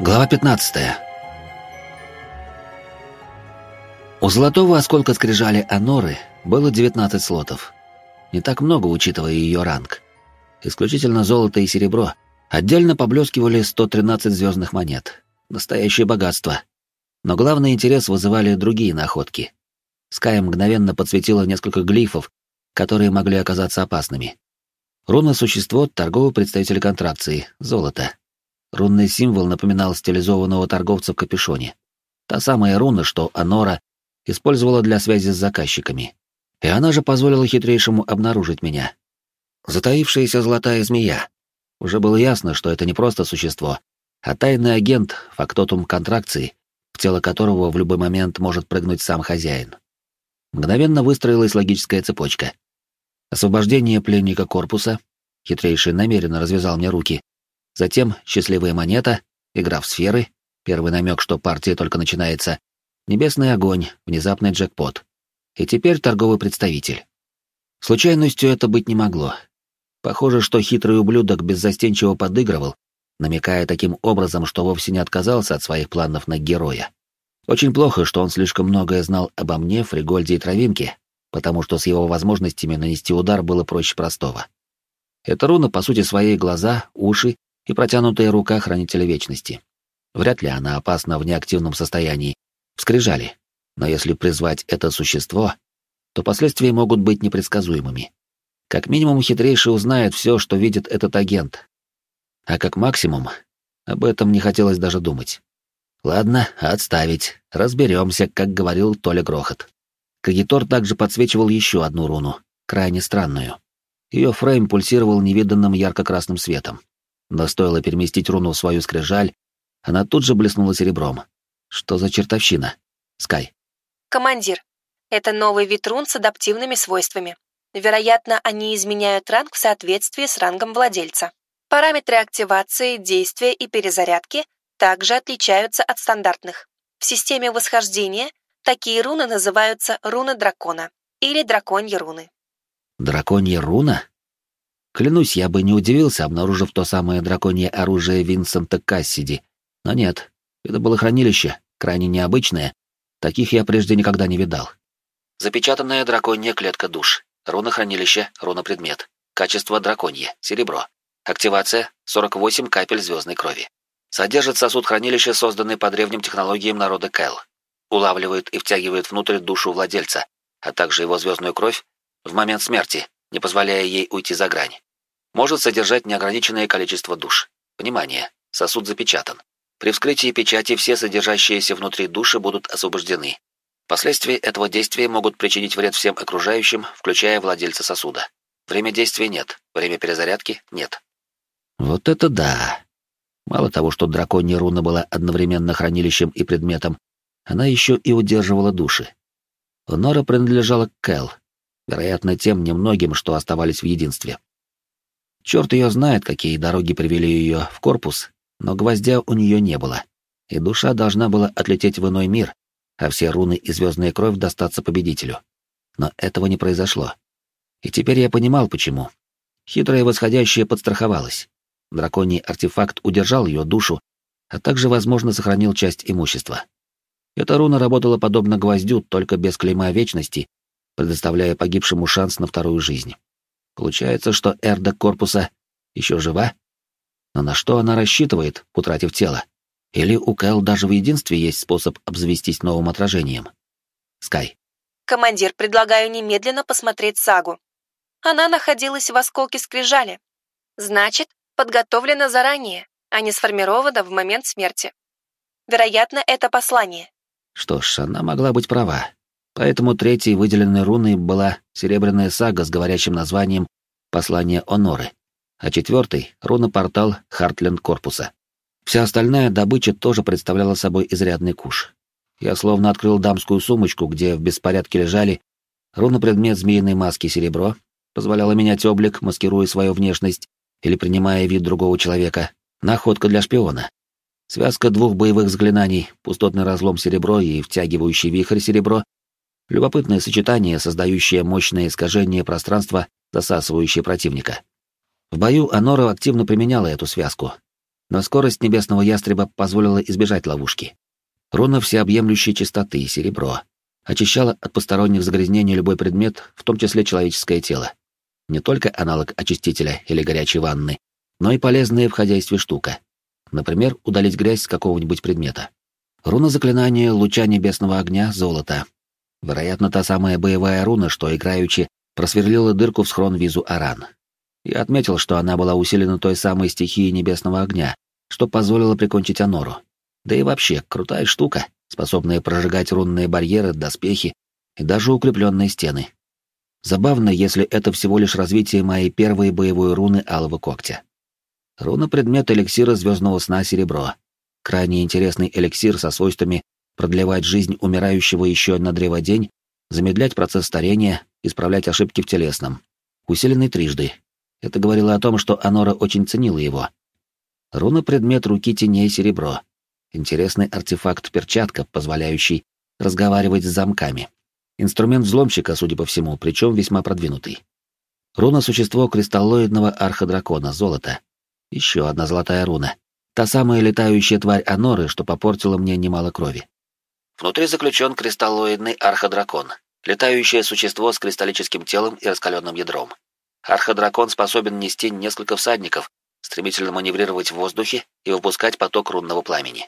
Глава 15. У золотого осколка скрижали Аноры было 19 слотов. Не так много, учитывая ее ранг. Исключительно золото и серебро. Отдельно поблескивали 113 звездных монет. Настоящее богатство. Но главный интерес вызывали другие находки. Скай мгновенно подсветила несколько глифов, которые могли оказаться опасными. Руна-существо — торговый представитель контракции, золото. Рунный символ напоминал стилизованного торговца в капюшоне. Та самая руна, что Анора использовала для связи с заказчиками. И она же позволила хитрейшему обнаружить меня. Затаившаяся золотая змея. Уже было ясно, что это не просто существо, а тайный агент, фактотум контракции, в тело которого в любой момент может прыгнуть сам хозяин. Мгновенно выстроилась логическая цепочка. Освобождение пленника корпуса, хитрейший намеренно развязал мне руки, Затем счастливая монета, игра в сферы, первый намек, что партия только начинается, небесный огонь, внезапный джекпот. И теперь торговый представитель. Случайностью это быть не могло. Похоже, что хитрый ублюдок беззастенчиво подыгрывал, намекая таким образом, что вовсе не отказался от своих планов на героя. Очень плохо, что он слишком многое знал обо мне, Фригольде и Травинке, потому что с его возможностями нанести удар было проще простого. Эта руна, по сути, своей глаза, уши и протянутая рука Хранителя Вечности. Вряд ли она опасна в неактивном состоянии. Вскрижали. Но если призвать это существо, то последствия могут быть непредсказуемыми. Как минимум, хитрейший узнает все, что видит этот агент. А как максимум, об этом не хотелось даже думать. Ладно, отставить. Разберемся, как говорил Толя Грохот. Кагитор также подсвечивал еще одну руну, крайне странную. Ее фрейм пульсировал невиданным ярко-красным светом. Но стоило переместить руну в свою скрижаль, она тут же блеснула серебром. Что за чертовщина? Скай. Командир, это новый вид рун с адаптивными свойствами. Вероятно, они изменяют ранг в соответствии с рангом владельца. Параметры активации, действия и перезарядки также отличаются от стандартных. В системе восхождения такие руны называются руны дракона или драконьи руны. Драконья руна? Клянусь, я бы не удивился, обнаружив то самое драконье оружие Винсента Кассиди. Но нет, это было хранилище, крайне необычное. Таких я прежде никогда не видал. Запечатанная драконья клетка душ. Руна хранилища, руна предмет. Качество драконье, серебро. Активация 48 капель звездной крови. Содержит сосуд хранилища, созданный по древним технологиям народа Кэл. Улавливает и втягивает внутрь душу владельца, а также его звездную кровь в момент смерти, не позволяя ей уйти за грань может содержать неограниченное количество душ. Внимание! Сосуд запечатан. При вскрытии печати все содержащиеся внутри души будут освобождены. Последствия этого действия могут причинить вред всем окружающим, включая владельца сосуда. Время действия нет, время перезарядки нет. Вот это да! Мало того, что драконья руна была одновременно хранилищем и предметом, она еще и удерживала души. Нора принадлежала к Кэл, вероятно, тем немногим, что оставались в единстве. Черт ее знает, какие дороги привели ее в корпус, но гвоздя у нее не было, и душа должна была отлететь в иной мир, а все руны и звездная кровь достаться победителю. Но этого не произошло. И теперь я понимал, почему. Хитрая восходящая подстраховалась. Драконий артефакт удержал ее душу, а также, возможно, сохранил часть имущества. Эта руна работала подобно гвоздю, только без клейма вечности, предоставляя погибшему шанс на вторую жизнь. Получается, что Эрда корпуса еще жива? Но на что она рассчитывает, утратив тело? Или у Кэл даже в единстве есть способ обзавестись новым отражением? Скай. Командир, предлагаю немедленно посмотреть сагу. Она находилась в осколке скрижали. Значит, подготовлена заранее, а не сформирована в момент смерти. Вероятно, это послание. Что ж, она могла быть права. Поэтому третьей выделенной руной была серебряная сага с говорящим названием «Послание Оноры», а четвертой — руна-портал Хартленд Корпуса. Вся остальная добыча тоже представляла собой изрядный куш. Я словно открыл дамскую сумочку, где в беспорядке лежали руна-предмет змеиной маски серебро, позволяло менять облик, маскируя свою внешность или принимая вид другого человека, находка для шпиона. Связка двух боевых заклинаний, пустотный разлом серебро и втягивающий вихрь серебро Любопытное сочетание, создающее мощное искажение пространства, засасывающее противника. В бою Анора активно применяла эту связку. но скорость небесного ястреба позволила избежать ловушки. Руна всеобъемлющей чистоты и серебро. Очищала от посторонних загрязнений любой предмет, в том числе человеческое тело. Не только аналог очистителя или горячей ванны, но и полезная в хозяйстве штука. Например, удалить грязь с какого-нибудь предмета. Руна заклинания луча небесного огня золота. Вероятно, та самая боевая руна, что играючи просверлила дырку в схрон визу Аран. Я отметил, что она была усилена той самой стихией небесного огня, что позволило прикончить Анору. Да и вообще, крутая штука, способная прожигать рунные барьеры, доспехи и даже укрепленные стены. Забавно, если это всего лишь развитие моей первой боевой руны Алого Когтя. Руна — предмет эликсира звездного сна серебро. Крайне интересный эликсир со свойствами продлевать жизнь умирающего еще на древодень, замедлять процесс старения, исправлять ошибки в телесном. Усиленный трижды, это говорило о том, что Анора очень ценила его. Руна — предмет руки теней серебро. Интересный артефакт-перчатка, позволяющий разговаривать с замками. Инструмент взломщика, судя по всему, причем весьма продвинутый. Руна — существо кристаллоидного арходракона, золото. Еще одна золотая руна. Та самая летающая тварь Аноры, что попортила мне немало крови. Внутри заключен кристаллоидный арходракон, летающее существо с кристаллическим телом и раскаленным ядром. Арходракон способен нести несколько всадников, стремительно маневрировать в воздухе и выпускать поток рунного пламени.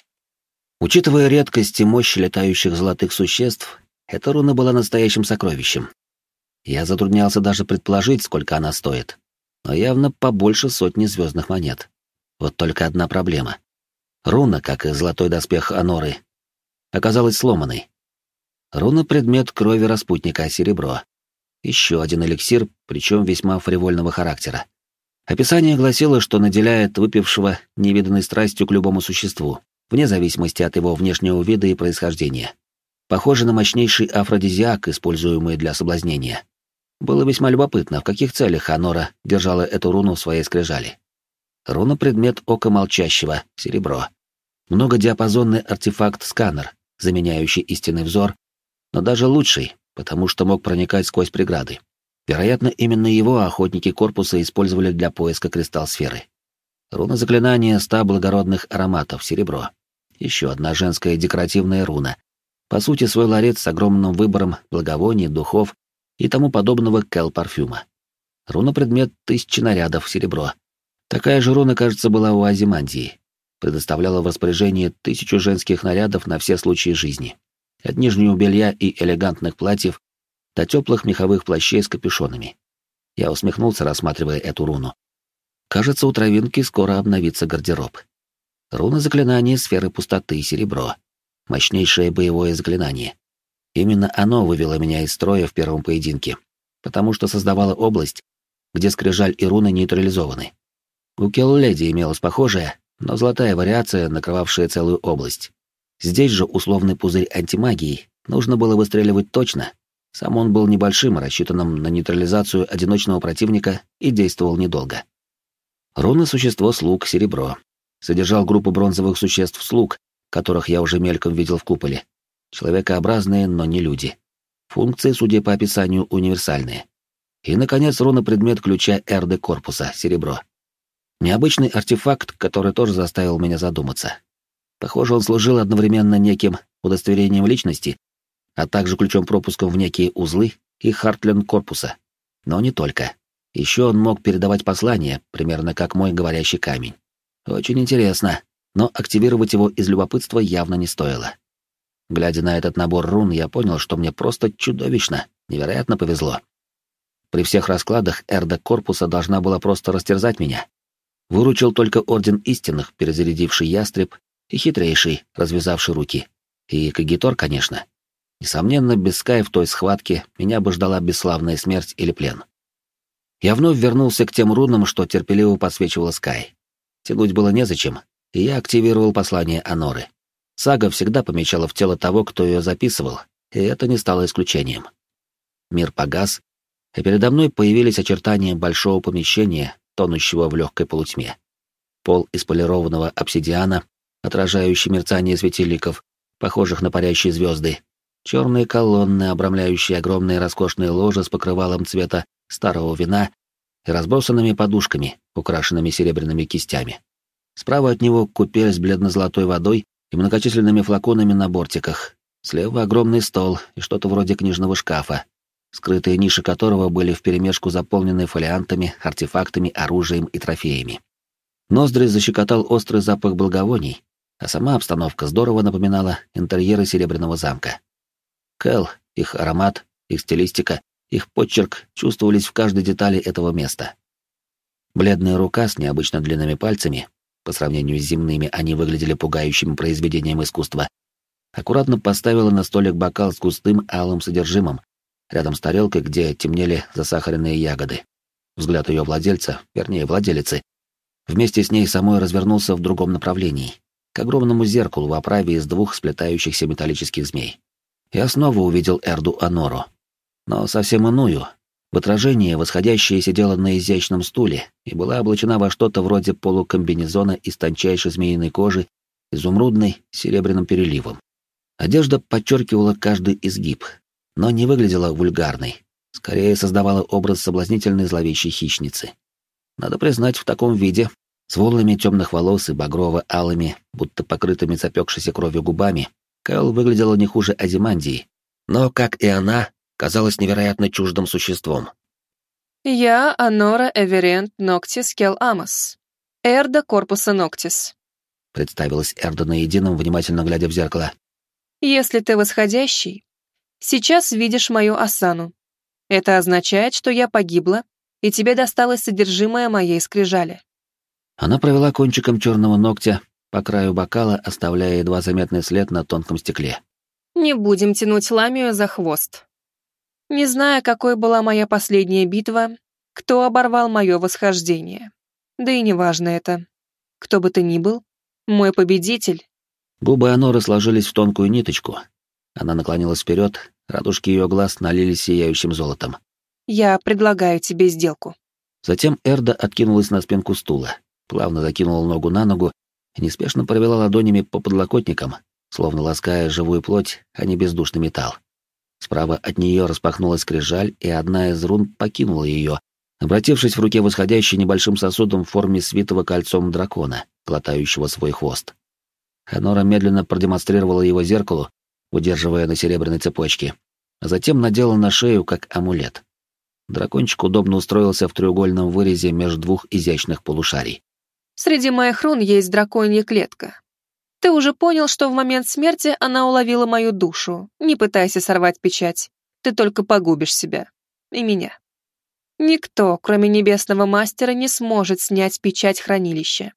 Учитывая редкость и мощь летающих золотых существ, эта руна была настоящим сокровищем. Я затруднялся даже предположить, сколько она стоит, но явно побольше сотни звездных монет. Вот только одна проблема. Руна, как и золотой доспех Аноры, оказалась сломанной. Руна — предмет крови распутника, серебро. Еще один эликсир, причем весьма фривольного характера. Описание гласило, что наделяет выпившего невиданной страстью к любому существу, вне зависимости от его внешнего вида и происхождения. Похоже на мощнейший афродизиак, используемый для соблазнения. Было весьма любопытно, в каких целях Анора держала эту руну в своей скрижали. Руна — предмет ока молчащего, серебро. Многодиапазонный артефакт-сканер, заменяющий истинный взор, но даже лучший, потому что мог проникать сквозь преграды. Вероятно, именно его охотники корпуса использовали для поиска кристалл-сферы. Руна заклинания ста благородных ароматов, серебро. Еще одна женская декоративная руна. По сути, свой ларец с огромным выбором благовоний, духов и тому подобного кэл-парфюма. Руна-предмет тысячи нарядов, серебро. Такая же руна, кажется, была у Азимандии. Предоставляла в распоряжение тысячу женских нарядов на все случаи жизни от нижнего белья и элегантных платьев до теплых меховых плащей с капюшонами. Я усмехнулся, рассматривая эту руну. Кажется, у травинки скоро обновится гардероб. Руна заклинания сферы пустоты серебро. Мощнейшее боевое заклинание. Именно оно вывело меня из строя в первом поединке, потому что создавало область, где скрижаль и руны нейтрализованы. У Келледи имелась похожая, но золотая вариация, накрывавшая целую область. Здесь же условный пузырь антимагии нужно было выстреливать точно. Сам он был небольшим, рассчитанным на нейтрализацию одиночного противника и действовал недолго. Руна существо слуг серебро. Содержал группу бронзовых существ слуг, которых я уже мельком видел в куполе. Человекообразные, но не люди. Функции, судя по описанию, универсальные. И, наконец, руна предмет ключа РД корпуса, серебро. Необычный артефакт, который тоже заставил меня задуматься. Похоже, он служил одновременно неким удостоверением личности, а также ключом-пропуском в некие узлы и хартлен корпуса. Но не только. Еще он мог передавать послания, примерно как мой говорящий камень. Очень интересно, но активировать его из любопытства явно не стоило. Глядя на этот набор рун, я понял, что мне просто чудовищно, невероятно повезло. При всех раскладах Эрда корпуса должна была просто растерзать меня. Выручил только Орден Истинных, перезарядивший ястреб и хитрейший, развязавший руки. И Кагитор, конечно. Несомненно, без Скай в той схватке меня бы ждала бесславная смерть или плен. Я вновь вернулся к тем рунам, что терпеливо подсвечивала Скай. Тянуть было незачем, и я активировал послание Аноры. Сага всегда помечала в тело того, кто ее записывал, и это не стало исключением. Мир погас, и передо мной появились очертания большого помещения, тонущего в легкой полутьме. Пол из полированного обсидиана, отражающий мерцание светильников, похожих на парящие звезды, черные колонны, обрамляющие огромные роскошные ложи с покрывалом цвета старого вина и разбросанными подушками, украшенными серебряными кистями. Справа от него купель с бледно-золотой водой и многочисленными флаконами на бортиках. Слева огромный стол и что-то вроде книжного шкафа, скрытые ниши которого были вперемешку заполнены фолиантами, артефактами, оружием и трофеями. Ноздри защекотал острый запах благовоний, а сама обстановка здорово напоминала интерьеры Серебряного замка. Кэл, их аромат, их стилистика, их почерк чувствовались в каждой детали этого места. Бледная рука с необычно длинными пальцами, по сравнению с земными они выглядели пугающим произведением искусства, аккуратно поставила на столик бокал с густым алым содержимым, рядом с тарелкой, где темнели засахаренные ягоды. Взгляд ее владельца, вернее, владелицы, вместе с ней самой развернулся в другом направлении, к огромному зеркалу в оправе из двух сплетающихся металлических змей. Я снова увидел Эрду Анору, но совсем иную. В отражении восходящая сидела на изящном стуле и была облачена во что-то вроде полукомбинезона из тончайшей змеиной кожи, изумрудной, серебряным переливом. Одежда подчеркивала каждый изгиб, но не выглядела вульгарной, скорее создавала образ соблазнительной зловещей хищницы. Надо признать, в таком виде, с волнами темных волос и багрово-алыми, будто покрытыми запекшейся кровью губами, Кэл выглядела не хуже Азимандии, но, как и она, казалась невероятно чуждым существом. «Я Анора Эверент Ноктис Кел Амос, Эрда Корпуса Ноктис», — представилась Эрда на едином, внимательно глядя в зеркало. «Если ты восходящий, сейчас видишь мою осану. Это означает, что я погибла, и тебе досталось содержимое моей скрижали». Она провела кончиком черного ногтя по краю бокала, оставляя едва заметный след на тонком стекле. «Не будем тянуть ламию за хвост. Не зная, какой была моя последняя битва, кто оборвал мое восхождение. Да и неважно это. Кто бы ты ни был, мой победитель. Губы Аноры сложились в тонкую ниточку. Она наклонилась вперед, радужки ее глаз налились сияющим золотом. Я предлагаю тебе сделку. Затем Эрда откинулась на спинку стула, плавно закинула ногу на ногу и неспешно провела ладонями по подлокотникам, словно лаская живую плоть, а не бездушный металл. Справа от нее распахнулась скрижаль, и одна из рун покинула ее, обратившись в руке восходящей небольшим сосудом в форме свитого кольцом дракона, глотающего свой хвост. Ханора медленно продемонстрировала его зеркалу, удерживая на серебряной цепочке, а затем надела на шею как амулет. Дракончик удобно устроился в треугольном вырезе между двух изящных полушарий. «Среди моих рун есть драконья клетка. Ты уже понял, что в момент смерти она уловила мою душу. Не пытайся сорвать печать. Ты только погубишь себя. И меня. Никто, кроме небесного мастера, не сможет снять печать хранилища.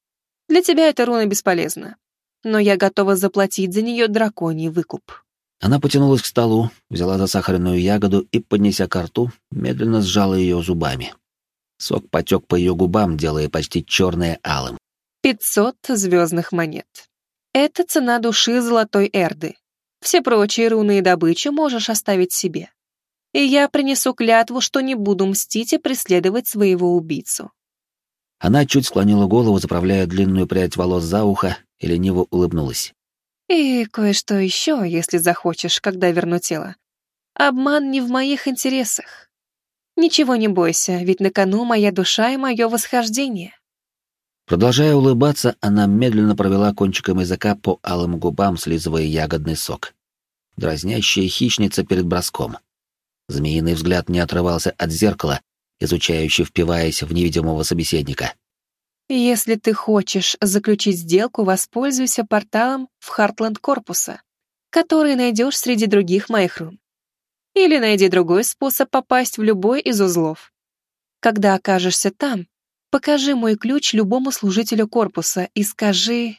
Для тебя эта руна бесполезна. Но я готова заплатить за нее драконий выкуп». Она потянулась к столу, взяла засахаренную ягоду и, поднеся ко рту, медленно сжала ее зубами. Сок потек по ее губам, делая почти черное алым. «Пятьсот звездных монет. Это цена души золотой эрды. Все прочие руны и добычу можешь оставить себе. И я принесу клятву, что не буду мстить и преследовать своего убийцу». Она чуть склонила голову, заправляя длинную прядь волос за ухо, и лениво улыбнулась. И кое-что еще, если захочешь, когда верну тело. Обман не в моих интересах. Ничего не бойся, ведь на кону моя душа и мое восхождение. Продолжая улыбаться, она медленно провела кончиком языка по алым губам, слизывая ягодный сок. Дразнящая хищница перед броском. Змеиный взгляд не отрывался от зеркала, изучающе впиваясь в невидимого собеседника. Если ты хочешь заключить сделку, воспользуйся порталом в Хартланд корпуса, который найдешь среди других моих рун. Или найди другой способ попасть в любой из узлов. Когда окажешься там, покажи мой ключ любому служителю корпуса и скажи...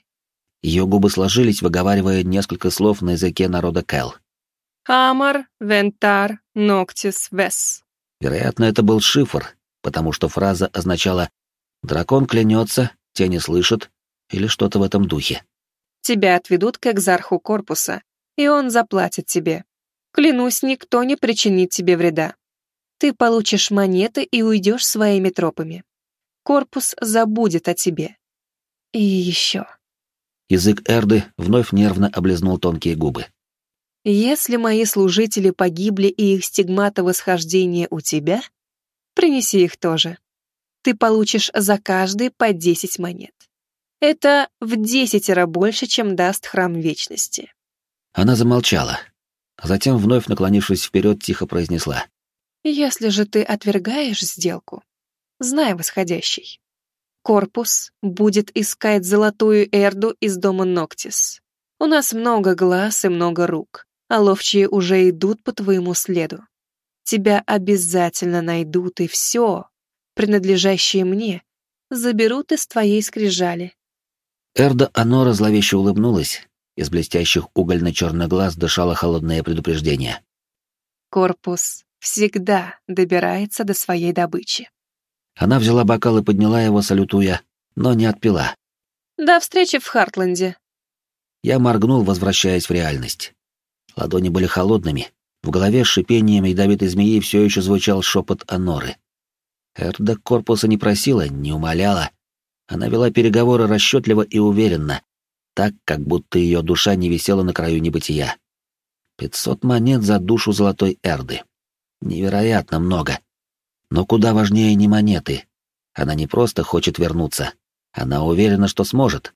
Ее губы сложились, выговаривая несколько слов на языке народа Кэл. Амар, Вентар, Ноктис, Вес. Вероятно, это был шифр, потому что фраза означала Дракон клянется, те не слышат, или что-то в этом духе. Тебя отведут к экзарху корпуса, и он заплатит тебе. Клянусь, никто не причинит тебе вреда. Ты получишь монеты и уйдешь своими тропами. Корпус забудет о тебе. И еще. Язык Эрды вновь нервно облизнул тонкие губы. Если мои служители погибли и их стигмата восхождения у тебя, принеси их тоже ты получишь за каждый по 10 монет. Это в десятеро больше, чем даст Храм Вечности. Она замолчала, а затем, вновь наклонившись вперед, тихо произнесла. «Если же ты отвергаешь сделку, знай, восходящий, корпус будет искать золотую Эрду из дома Ноктис. У нас много глаз и много рук, а ловчие уже идут по твоему следу. Тебя обязательно найдут, и все, принадлежащее мне, заберут из твоей скрижали. Эрда Анора зловеще улыбнулась, из блестящих угольно-черных глаз дышало холодное предупреждение. Корпус всегда добирается до своей добычи. Она взяла бокал и подняла его, салютуя, но не отпила. До встречи в Хартленде. Я моргнул, возвращаясь в реальность. Ладони были холодными. В голове с шипением ядовитой змеи все еще звучал шепот Аноры. Эрда корпуса не просила, не умоляла. Она вела переговоры расчетливо и уверенно, так, как будто ее душа не висела на краю небытия. Пятьсот монет за душу золотой Эрды. Невероятно много. Но куда важнее не монеты. Она не просто хочет вернуться. Она уверена, что сможет.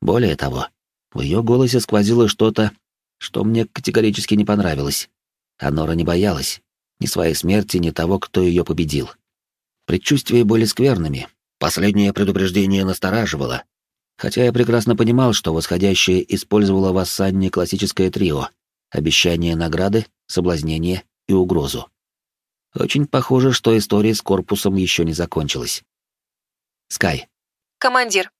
Более того, в ее голосе сквозило что-то, что мне категорически не понравилось. Анора не боялась ни своей смерти, ни того, кто ее победил. Предчувствия были скверными. Последнее предупреждение настораживало. Хотя я прекрасно понимал, что восходящее использовало в Ассанне классическое трио — обещание награды, соблазнение и угрозу. Очень похоже, что история с корпусом еще не закончилась. Скай. Командир,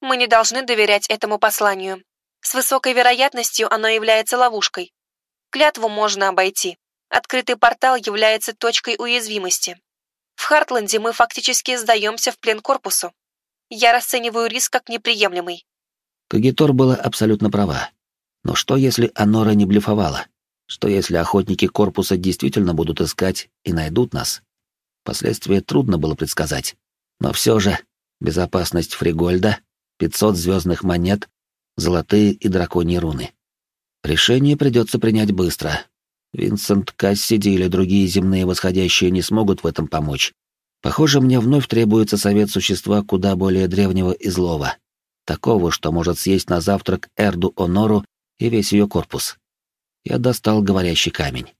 мы не должны доверять этому посланию. С высокой вероятностью оно является ловушкой. Клятву можно обойти. Открытый портал является точкой уязвимости. В Хартленде мы фактически сдаемся в плен корпусу. Я расцениваю риск как неприемлемый. Кагитор была абсолютно права. Но что, если Анора не блефовала? Что, если охотники корпуса действительно будут искать и найдут нас? Последствия трудно было предсказать. Но все же безопасность Фригольда, 500 звездных монет золотые и драконьи руны. Решение придется принять быстро. Винсент Кассиди или другие земные восходящие не смогут в этом помочь. Похоже, мне вновь требуется совет существа куда более древнего и злого. Такого, что может съесть на завтрак Эрду Онору и весь ее корпус. Я достал говорящий камень.